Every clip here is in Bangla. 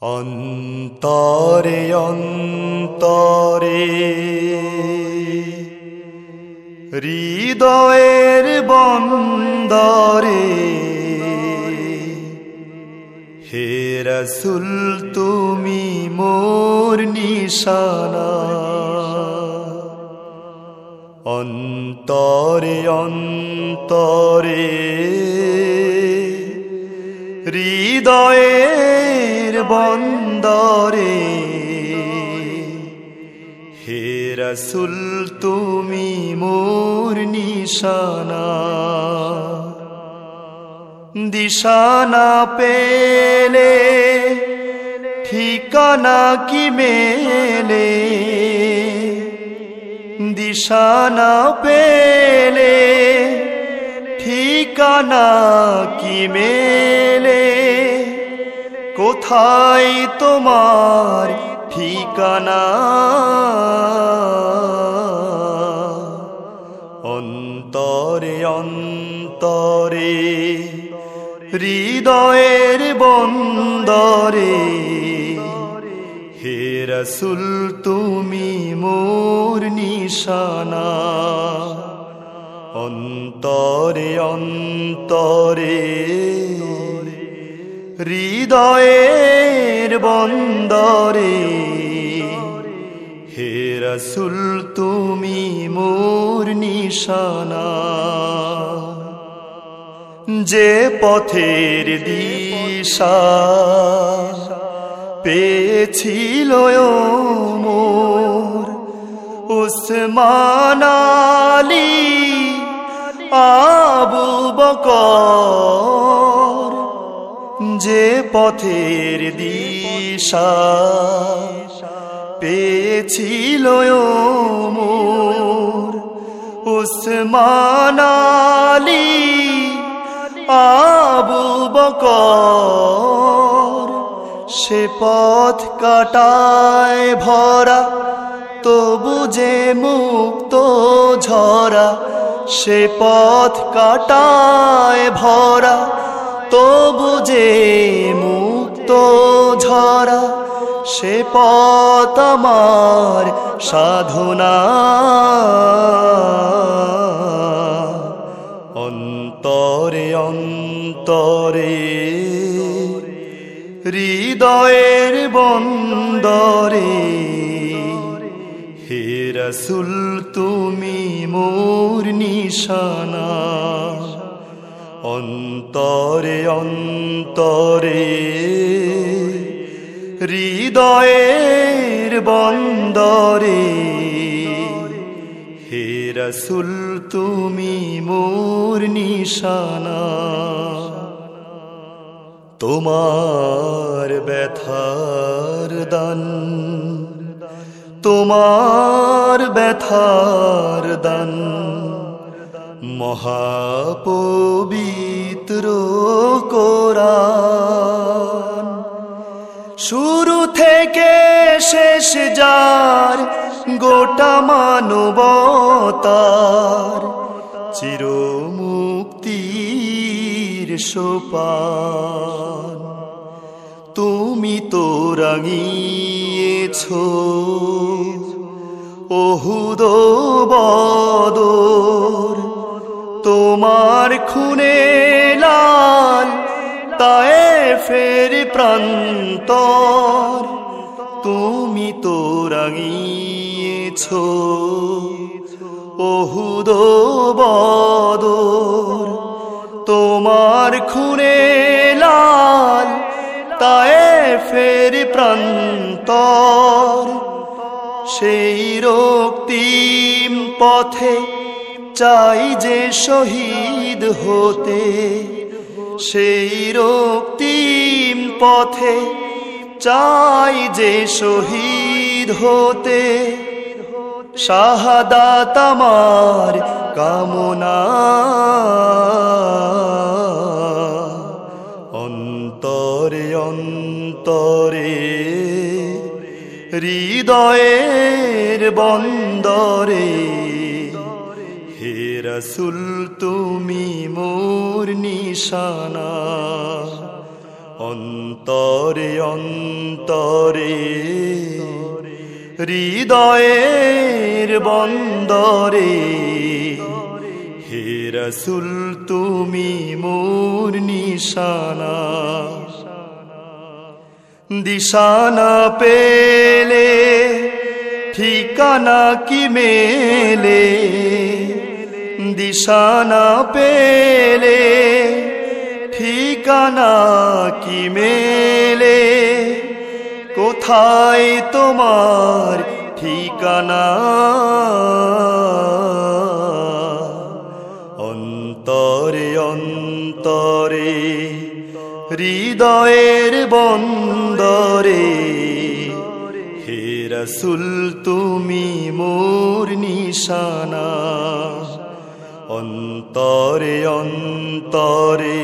অন্তরে অন্তরে। হৃদয়ের বন্দরে। হে রসুল তুমি মোর নিশানা। অন্তরে অন্তরে। হৃদয়ের বন্দরে। হে রসুল, তুমি মোর নিশানা। দিশানা পেলে, ঠিকানা কি মেলে? দিশানা পেলে, ঠিকানা কি মেলে? কোথায় তোমার ঠিকানা? অন্তরে অন্তরে হৃদয়ের বন্দরে হে তুমি মোর নিশানা। অন্তরে অন্তরে হৃদয়ের বন্দরে। হে রসুল, তুমি মোর নিশানা। যে পথের দিশা পেয়েছিল মোর। উসমানালি আবু বকর। যে পথের দিশা পেয়েছিল মোর। উসমানালি আবু বকর, সে পথ কাটায় ভরা, তবু যে মুক্ত ঝরা, সে পথ কাটায় ভরা। তবু যে মুক্ত ঝরা, সে পথ আমার সাধনা। অন্তরে অন্তরে, হৃদয়ের বন্দরে, হে রসুল, তুমি মোর নিশানা। অন্তরে অন্তরে, হৃদয়ের বন্দরে। হে রসুল, তুমি মোর নিশানা। তোমার ব্যথার দান। তোমার ব্যথার দান। মহাপবিত্র কোরআন। শুরু থেকে শেষ যার গোটা মানবতার চিরমুক্তির সোপান। তুমি তো রাঙিয়েছ ওহুদ বদর। তোমার খুনে লাল, তায়ে ফের প্রান্তর। তুমি তো রাঙিয়েছ ওহুদ বদর। তোমার খুনে লাল, তায়ে ফের প্রান্তর। সেই রক্তিম পথে চাই যে শহীদ হতে, সেই রক্তিম পথে চাই যে শহীদ হতে। শাহাদাত আমার কামনা। অন্তরে অন্তরে, হৃদয়ের বন্দরে হে রসুল, তুমি মোর নিশানা। অন্তরে অন্তরে, হৃদয়ের বন্দরে। হে রসুল, তুমি মোর নিশানা। দিশানা পেলে, ঠিকানা কি মেলে? দিশানা পেলে ঠিকানা কি মেলে? কোথায় তোমার ঠিকানা? অন্তরে অন্তরে, হৃদয়ের বন্দরে, হে রসুল, তুমি মোর নিশানা। অন্তরে অন্তরে,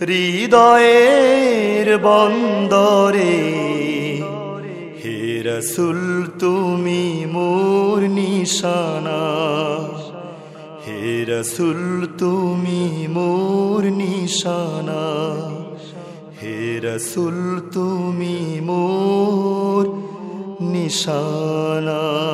হৃদয়ের বন্দরে, হে রসুল, তুমি মোর নিশানা। হে রসুল, তুমি মোর নিশানা। হে রসুল, তুমি মোর নিশানা।